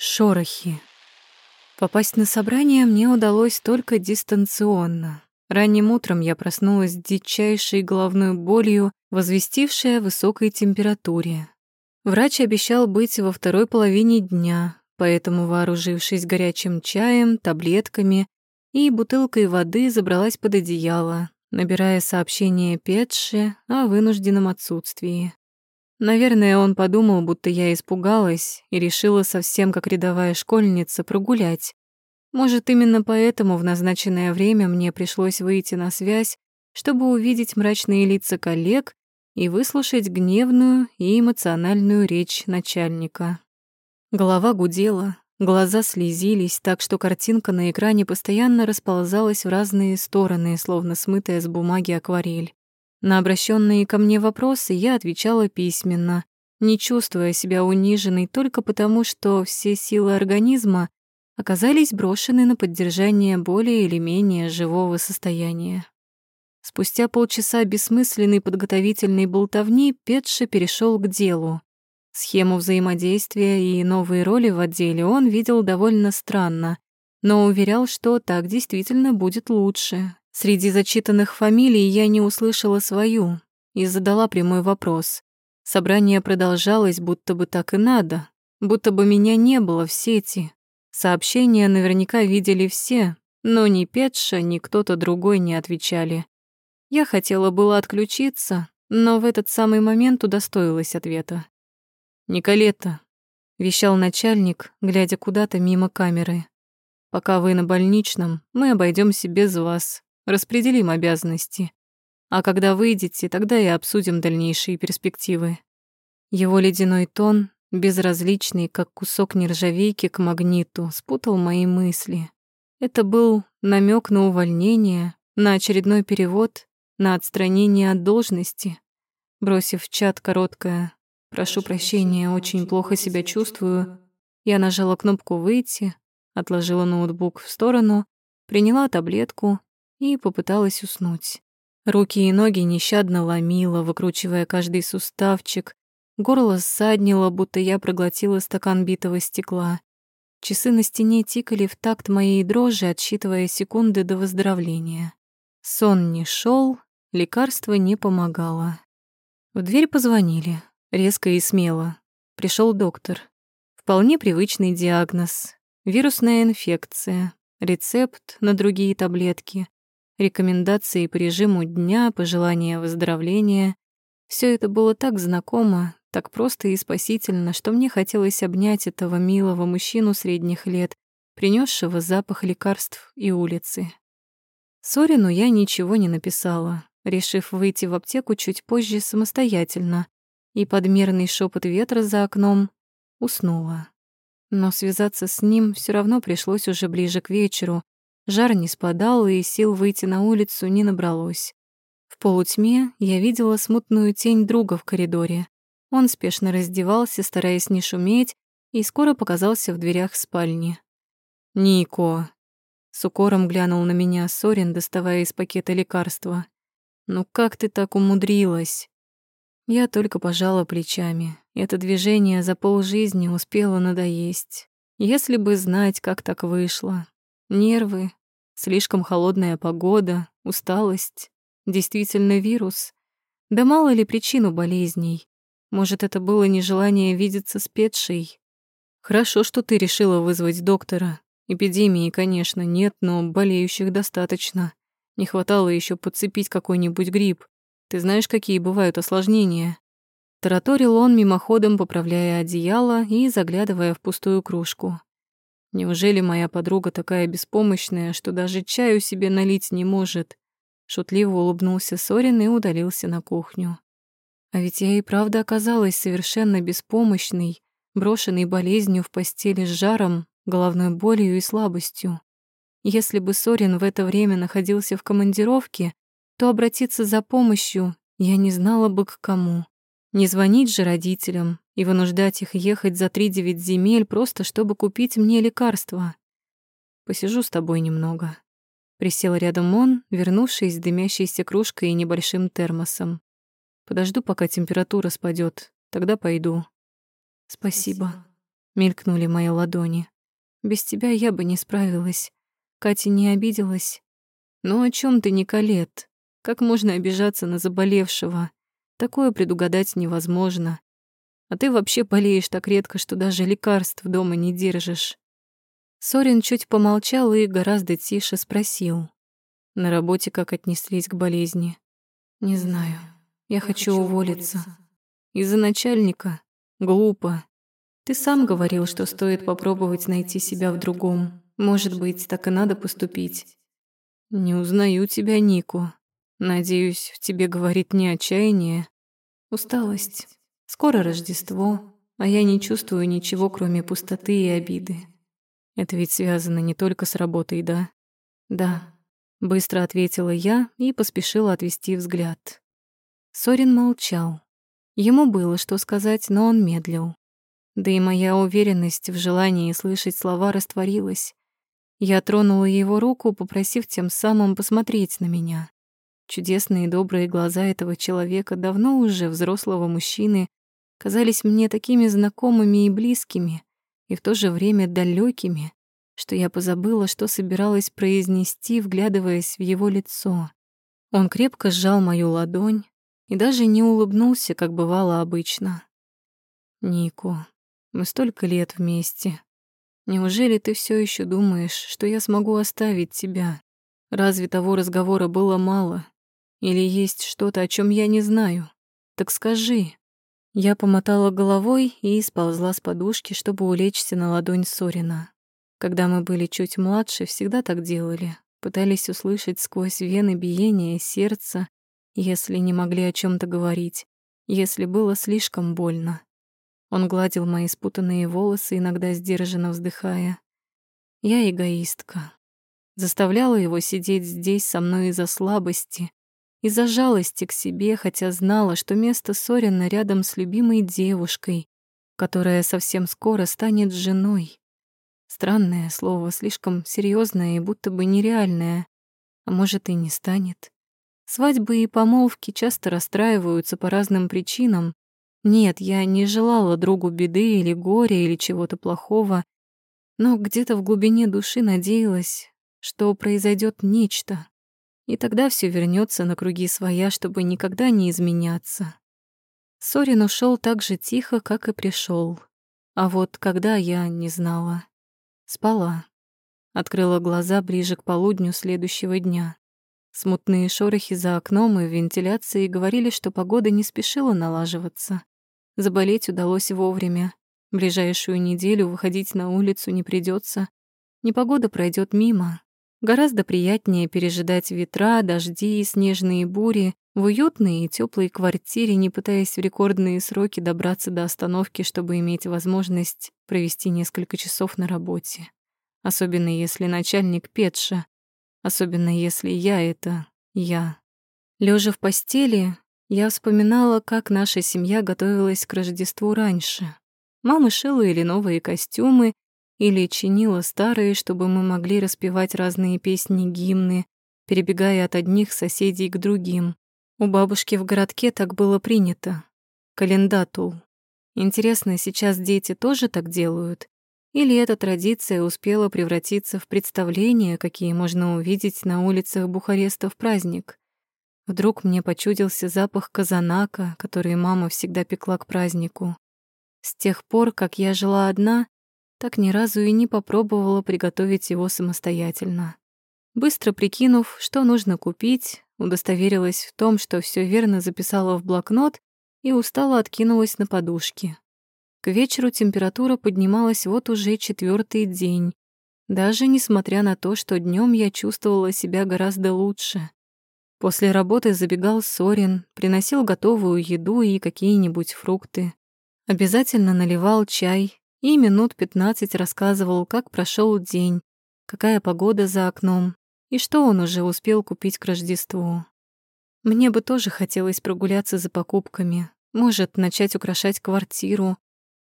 Шорохи. Попасть на собрание мне удалось только дистанционно. Ранним утром я проснулась с дичайшей головной болью, возвестившей о высокой температуре. Врач обещал быть во второй половине дня, поэтому, вооружившись горячим чаем, таблетками и бутылкой воды, забралась под одеяло, набирая сообщение Петше о вынужденном отсутствии. Наверное, он подумал, будто я испугалась и решила совсем как рядовая школьница прогулять. Может, именно поэтому в назначенное время мне пришлось выйти на связь, чтобы увидеть мрачные лица коллег и выслушать гневную и эмоциональную речь начальника. Голова гудела, глаза слезились, так что картинка на экране постоянно расползалась в разные стороны, словно смытая с бумаги акварель. На обращенные ко мне вопросы я отвечала письменно, не чувствуя себя униженной только потому, что все силы организма оказались брошены на поддержание более или менее живого состояния. Спустя полчаса бессмысленной подготовительной болтовни Петша перешел к делу. Схему взаимодействия и новые роли в отделе он видел довольно странно, но уверял, что так действительно будет лучше. Среди зачитанных фамилий я не услышала свою и задала прямой вопрос. Собрание продолжалось, будто бы так и надо, будто бы меня не было в сети, Сообщения наверняка видели все, но ни Петша, ни кто-то другой не отвечали. Я хотела было отключиться, но в этот самый момент удостоилась ответа. «Николета», — вещал начальник, глядя куда-то мимо камеры. «Пока вы на больничном, мы обойдемся без вас, распределим обязанности. А когда выйдете, тогда и обсудим дальнейшие перспективы». Его ледяной тон безразличный, как кусок нержавейки к магниту, спутал мои мысли. Это был намек на увольнение, на очередной перевод, на отстранение от должности. Бросив в чат короткое «Прошу прощения, очень плохо себя чувствую», я нажала кнопку «Выйти», отложила ноутбук в сторону, приняла таблетку и попыталась уснуть. Руки и ноги нещадно ломило, выкручивая каждый суставчик, Горло ссаднило, будто я проглотила стакан битого стекла. Часы на стене тикали в такт моей дрожи, отсчитывая секунды до выздоровления. Сон не шел, лекарство не помогало. В дверь позвонили, резко и смело. Пришел доктор. Вполне привычный диагноз. Вирусная инфекция, рецепт на другие таблетки, рекомендации по режиму дня, пожелания выздоровления. Все это было так знакомо, так просто и спасительно, что мне хотелось обнять этого милого мужчину средних лет, принесшего запах лекарств и улицы. Сорину я ничего не написала, решив выйти в аптеку чуть позже самостоятельно, и подмерный шепот ветра за окном уснула. Но связаться с ним все равно пришлось уже ближе к вечеру. Жар не спадал, и сил выйти на улицу не набралось. В полутьме я видела смутную тень друга в коридоре. Он спешно раздевался, стараясь не шуметь, и скоро показался в дверях спальни. «Нико!» С укором глянул на меня Сорин, доставая из пакета лекарства. «Ну как ты так умудрилась?» Я только пожала плечами. Это движение за полжизни успело надоесть. Если бы знать, как так вышло. Нервы, слишком холодная погода, усталость, действительно вирус. Да мало ли причину болезней. Может, это было нежелание видеться с Петшей? Хорошо, что ты решила вызвать доктора. Эпидемии, конечно, нет, но болеющих достаточно. Не хватало еще подцепить какой-нибудь грипп. Ты знаешь, какие бывают осложнения?» Тараторил он мимоходом, поправляя одеяло и заглядывая в пустую кружку. «Неужели моя подруга такая беспомощная, что даже чаю себе налить не может?» Шутливо улыбнулся Сорин и удалился на кухню. А ведь я и правда оказалась совершенно беспомощной, брошенной болезнью в постели с жаром, головной болью и слабостью. Если бы Сорин в это время находился в командировке, то обратиться за помощью я не знала бы к кому. Не звонить же родителям и вынуждать их ехать за три-девять земель просто, чтобы купить мне лекарства. Посижу с тобой немного. Присел рядом он, вернувшись с дымящейся кружкой и небольшим термосом. Подожду, пока температура спадет, тогда пойду. Спасибо. мелькнули мои ладони. Без тебя я бы не справилась. Катя не обиделась. Ну о чем ты, Николет? Как можно обижаться на заболевшего? Такое предугадать невозможно. А ты вообще болеешь так редко, что даже лекарств дома не держишь. Сорин чуть помолчал и гораздо тише спросил. На работе как отнеслись к болезни? Не знаю. Я, хочу, уволиться. Из-за начальника? Глупо. Ты сам говорил, что стоит попробовать найти себя в другом. Может быть, так и надо поступить. Не узнаю тебя, Нику. Надеюсь, в тебе говорит не отчаяние. Усталость. Скоро Рождество, а я не чувствую ничего, кроме пустоты и обиды. Это ведь связано не только с работой, да? Да. Быстро ответила я и поспешила отвести взгляд. Сорин молчал. Ему было что сказать, но он медлил. Да и моя уверенность в желании слышать слова растворилась. Я тронула его руку, попросив тем самым посмотреть на меня. Чудесные добрые глаза этого человека, давно уже взрослого мужчины, казались мне такими знакомыми и близкими, и в то же время далекими, что я позабыла, что собиралась произнести, вглядываясь в его лицо. Он крепко сжал мою ладонь и даже не улыбнулся, как бывало обычно. «Нико, мы столько лет вместе. Неужели ты все еще думаешь, что я смогу оставить тебя? Разве того разговора было мало? Или есть что-то, о чем я не знаю? Так скажи». Я помотала головой и сползла с подушки, чтобы улечься на ладонь Сорина. Когда мы были чуть младше, всегда так делали. Пытались услышать сквозь вены биение сердца, если не могли о чем то говорить, если было слишком больно. Он гладил мои спутанные волосы, иногда сдержанно вздыхая. Я эгоистка. Заставляла его сидеть здесь со мной из-за слабости, из-за жалости к себе, хотя знала, что место Сорина рядом с любимой девушкой, которая совсем скоро станет женой. Странное слово, слишком серьезное и будто бы нереальное. А может, и не станет. Свадьбы и помолвки часто расстраиваются по разным причинам. Нет, я не желала другу беды или горя или чего-то плохого, но где-то в глубине души надеялась, что произойдет нечто, и тогда все вернется на круги своя, чтобы никогда не изменяться. Сорин ушел так же тихо, как и пришел. А вот когда я не знала. Спала. Открыла глаза ближе к полудню следующего дня. Смутные шорохи за окном и вентиляции говорили, что погода не спешила налаживаться. Заболеть удалось вовремя. Ближайшую неделю выходить на улицу не придется. Непогода пройдет мимо. Гораздо приятнее пережидать ветра, дожди и снежные бури в уютной и теплой квартире, не пытаясь в рекордные сроки добраться до остановки, чтобы иметь возможность провести несколько часов на работе. Особенно если начальник Петша. Особенно если я — это я. Лежа в постели, я вспоминала, как наша семья готовилась к Рождеству раньше. Мама шила или новые костюмы, или чинила старые, чтобы мы могли распевать разные песни-гимны, перебегая от одних соседей к другим. У бабушки в городке так было принято. Календатул. Интересно, сейчас дети тоже так делают? Или эта традиция успела превратиться в представления, какие можно увидеть на улицах Бухареста в праздник? Вдруг мне почудился запах казанака, который мама всегда пекла к празднику. С тех пор, как я жила одна, так ни разу и не попробовала приготовить его самостоятельно. Быстро прикинув, что нужно купить, удостоверилась в том, что все верно записала в блокнот и устало откинулась на подушки. К вечеру температура поднималась вот уже четвертый день, даже несмотря на то, что днем я чувствовала себя гораздо лучше. После работы забегал Сорин, приносил готовую еду и какие-нибудь фрукты. Обязательно наливал чай и минут пятнадцать рассказывал, как прошел день, какая погода за окном, и что он уже успел купить к Рождеству. Мне бы тоже хотелось прогуляться за покупками, может, начать украшать квартиру,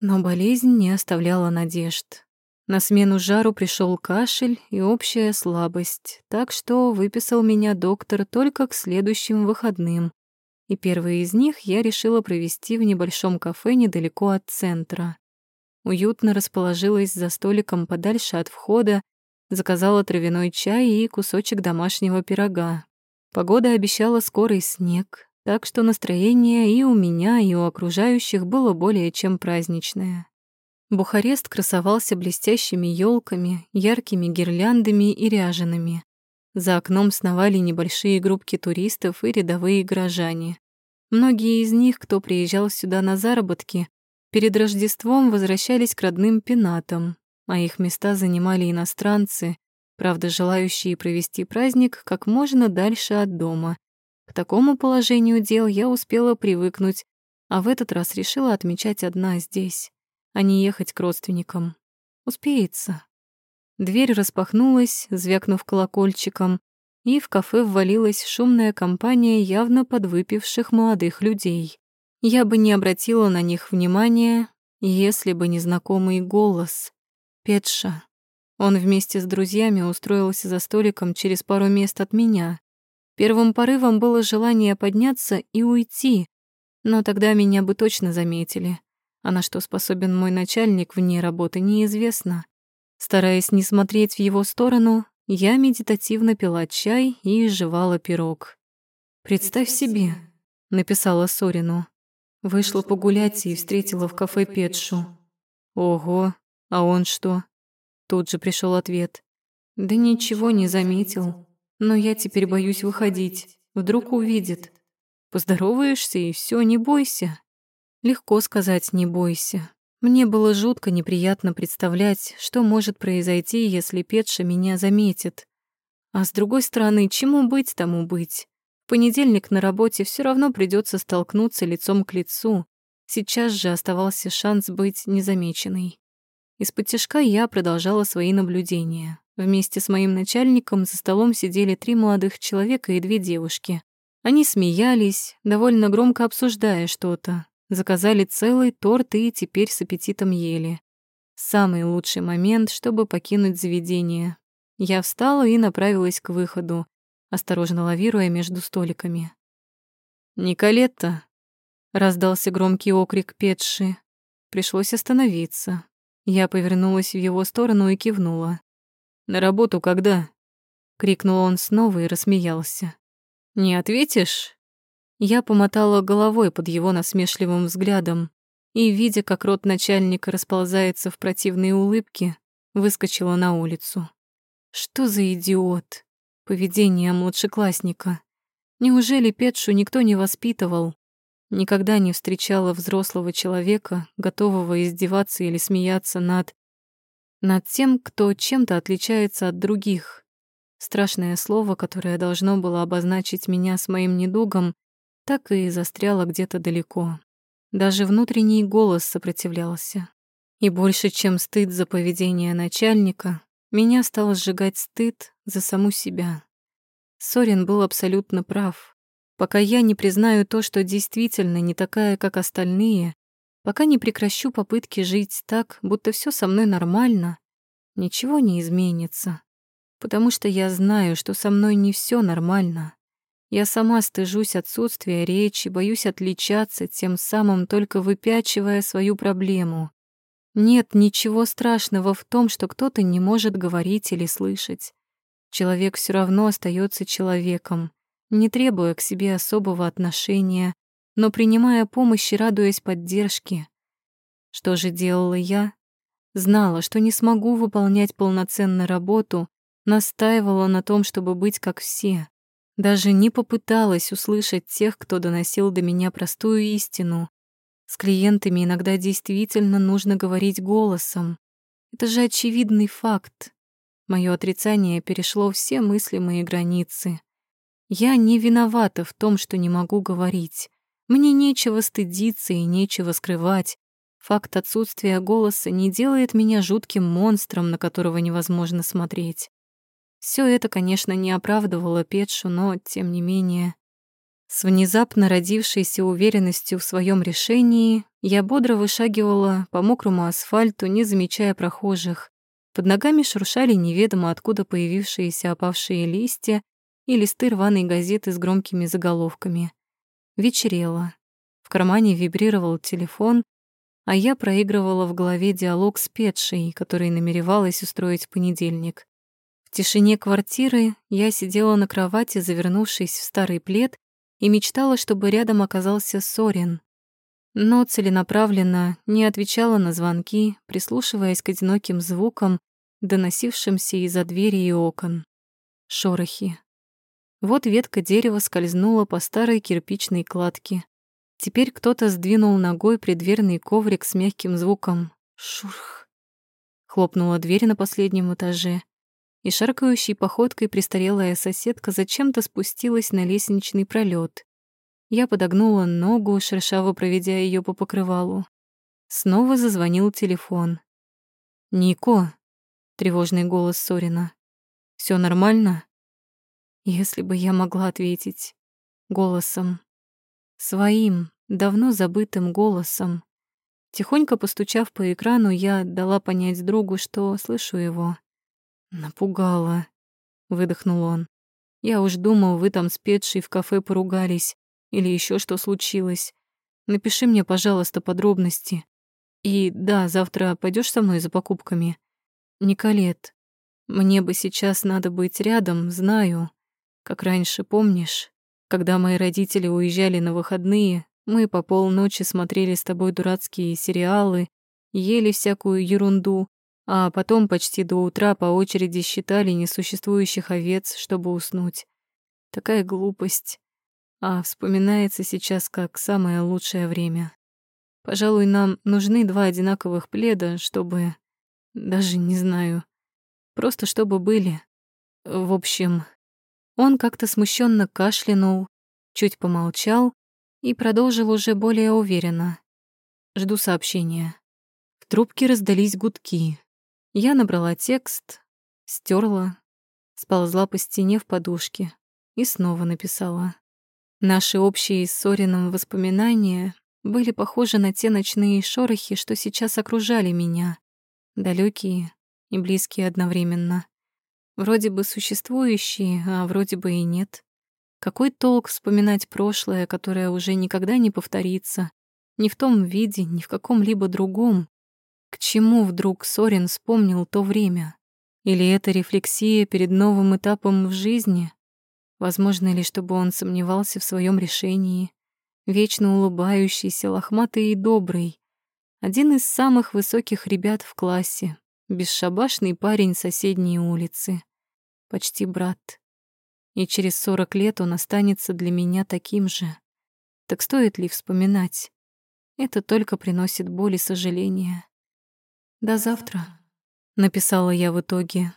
но болезнь не оставляла надежд. На смену жару пришел кашель и общая слабость, так что выписал меня доктор только к следующим выходным. И первые из них я решила провести в небольшом кафе недалеко от центра. Уютно расположилась за столиком подальше от входа, заказала травяной чай и кусочек домашнего пирога. Погода обещала скорый снег, так что настроение и у меня, и у окружающих было более чем праздничное. Бухарест красовался блестящими елками, яркими гирляндами и ряжеными. За окном сновали небольшие группки туристов и рядовые горожане. Многие из них, кто приезжал сюда на заработки, перед Рождеством возвращались к родным пенатам, а их места занимали иностранцы, правда, желающие провести праздник как можно дальше от дома. К такому положению дел я успела привыкнуть, а в этот раз решила отмечать одна здесь, а не ехать к родственникам. Успеется. Дверь распахнулась, звякнув колокольчиком, и в кафе ввалилась шумная компания явно подвыпивших молодых людей. Я бы не обратила на них внимания, если бы не знакомый голос. Петша. Он вместе с друзьями устроился за столиком через пару мест от меня. Первым порывом было желание подняться и уйти, но тогда меня бы точно заметили. А на что способен мой начальник вне работы, неизвестно. Стараясь не смотреть в его сторону, я медитативно пила чай и жевала пирог. «Представь себе», — написала Сорину. Вышла погулять и встретила в кафе Петшу. «Ого, а он что?» Тут же пришел ответ. «Да ничего не заметил. Но я теперь боюсь выходить. Вдруг увидит. Поздороваешься и все, не бойся». Легко сказать «не бойся». Мне было жутко неприятно представлять, что может произойти, если Петша меня заметит. А с другой стороны, чему быть, тому быть. В понедельник на работе все равно придется столкнуться лицом к лицу. Сейчас же оставался шанс быть незамеченной. Из-под тяжка я продолжала свои наблюдения. Вместе с моим начальником за столом сидели три молодых человека и две девушки. Они смеялись, довольно громко обсуждая что-то, Заказали целый торт и теперь с аппетитом ели. Самый лучший момент, чтобы покинуть заведение. Я встала и направилась к выходу, осторожно лавируя между столиками. «Николетта!» — раздался громкий окрик Петши. Пришлось остановиться. Я повернулась в его сторону и кивнула. «На работу когда?» — крикнул он снова и рассмеялся. «Не ответишь?» Я помотала головой под его насмешливым взглядом и, видя, как рот начальника расползается в противные улыбки, выскочила на улицу. Что за идиот? Поведение младшеклассника. Неужели Петшу никто не воспитывал? Никогда не встречала взрослого человека, готового издеваться или смеяться над... над тем, кто чем-то отличается от других. Страшное слово, которое должно было обозначить меня с моим недугом, так и застряла где-то далеко. Даже внутренний голос сопротивлялся. И больше, чем стыд за поведение начальника, меня стал сжигать стыд за саму себя. Сорин был абсолютно прав. Пока я не признаю то, что действительно не такая, как остальные, пока не прекращу попытки жить так, будто все со мной нормально, ничего не изменится. Потому что я знаю, что со мной не все нормально. Я сама стыжусь отсутствия речи, боюсь отличаться, тем самым только выпячивая свою проблему. Нет ничего страшного в том, что кто-то не может говорить или слышать. Человек все равно остается человеком, не требуя к себе особого отношения, но принимая помощь и радуясь поддержке. Что же делала я? Знала, что не смогу выполнять полноценно работу, настаивала на том, чтобы быть как все. Даже не попыталась услышать тех, кто доносил до меня простую истину. С клиентами иногда действительно нужно говорить голосом. Это же очевидный факт. Моё отрицание перешло все мыслимые границы. Я не виновата в том, что не могу говорить. Мне нечего стыдиться и нечего скрывать. Факт отсутствия голоса не делает меня жутким монстром, на которого невозможно смотреть. Все это, конечно, не оправдывало Петшу, но, тем не менее... С внезапно родившейся уверенностью в своем решении я бодро вышагивала по мокрому асфальту, не замечая прохожих. Под ногами шуршали неведомо откуда появившиеся опавшие листья и листы рваной газеты с громкими заголовками. Вечерело. В кармане вибрировал телефон. а я проигрывала в голове диалог с Петшей, который намеревалась устроить понедельник. В тишине квартиры я сидела на кровати, завернувшись в старый плед, и мечтала, чтобы рядом оказался Сорин. Но целенаправленно не отвечала на звонки, прислушиваясь к одиноким звукам, доносившимся из-за двери и окон. Шорохи. Вот ветка дерева скользнула по старой кирпичной кладке. Теперь кто-то сдвинул ногой преддверный коврик с мягким звуком «шурх». Хлопнула дверь на последнем этаже, и шаркающей походкой престарелая соседка зачем-то спустилась на лестничный пролет. Я подогнула ногу, шершаво проведя ее по покрывалу. Снова зазвонил телефон. «Нико», — тревожный голос Сорина. Все нормально?» Если бы я могла ответить голосом, своим, давно забытым голосом. Тихонько постучав по экрану, я дала понять другу, что слышу его. «Напугала», — выдохнул он. «Я уж думал, вы там с Петшей в кафе поругались или еще что случилось. Напиши мне, пожалуйста, подробности. И да, завтра пойдешь со мной за покупками? Николет, мне бы сейчас надо быть рядом, знаю. Как раньше, помнишь, когда мои родители уезжали на выходные, мы по полночи смотрели с тобой дурацкие сериалы, ели всякую ерунду, а потом почти до утра по очереди считали несуществующих овец, чтобы уснуть. Такая глупость. А вспоминается сейчас как самое лучшее время. Пожалуй, нам нужны два одинаковых пледа, чтобы... Даже не знаю. Просто чтобы были. В общем, он как-то смущенно кашлянул, чуть помолчал и продолжил уже более уверенно. Жду сообщения. В трубке раздались гудки. Я набрала текст, стерла, сползла по стене в подушке и снова написала. Наши общие с Сорином воспоминания были похожи на те ночные шорохи, что сейчас окружали меня, далекие и близкие одновременно. Вроде бы существующие, а вроде бы и нет. Какой толк вспоминать прошлое, которое уже никогда не повторится, ни в том виде, ни в каком-либо другом, к чему вдруг Сорин вспомнил то время? Или это рефлексия перед новым этапом в жизни? Возможно ли, чтобы он сомневался в своем решении? Вечно улыбающийся, лохматый и добрый. Один из самых высоких ребят в классе. Бесшабашный парень соседней улицы. Почти брат. И через сорок лет он останется для меня таким же. Так стоит ли вспоминать? Это только приносит боль и сожаление. «До завтра», — написала я в итоге,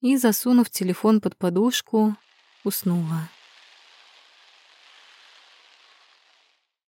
и, засунув телефон под подушку, уснула.